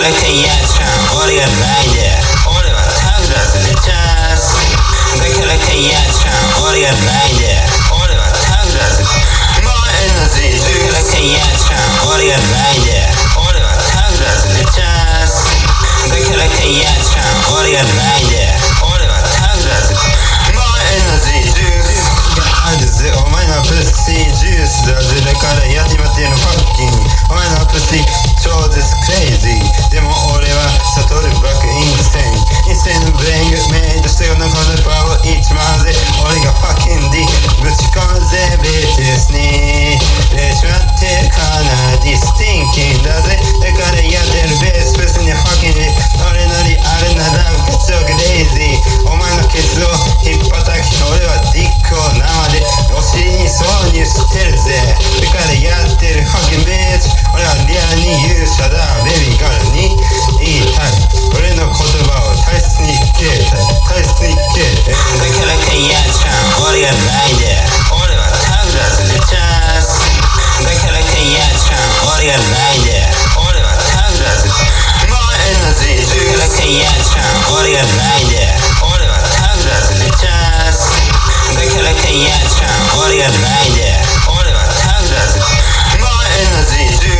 Lekin jatrzem, orje wejdzie Oliwa także zwycięz Lekin lekin jatrzem, orje wejdzie Oliwa także more energy Lekin lekin jatrzem, orje wejdzie Oliwa look zwycięz Lekin lekin jatrzem, orje wejdzie ilyen sem, Oliver Weider, Oliver hát, Tendez, ma in az idő,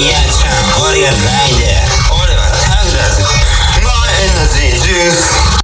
やちゃん俺がないで俺はタだぜ